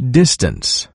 Distance.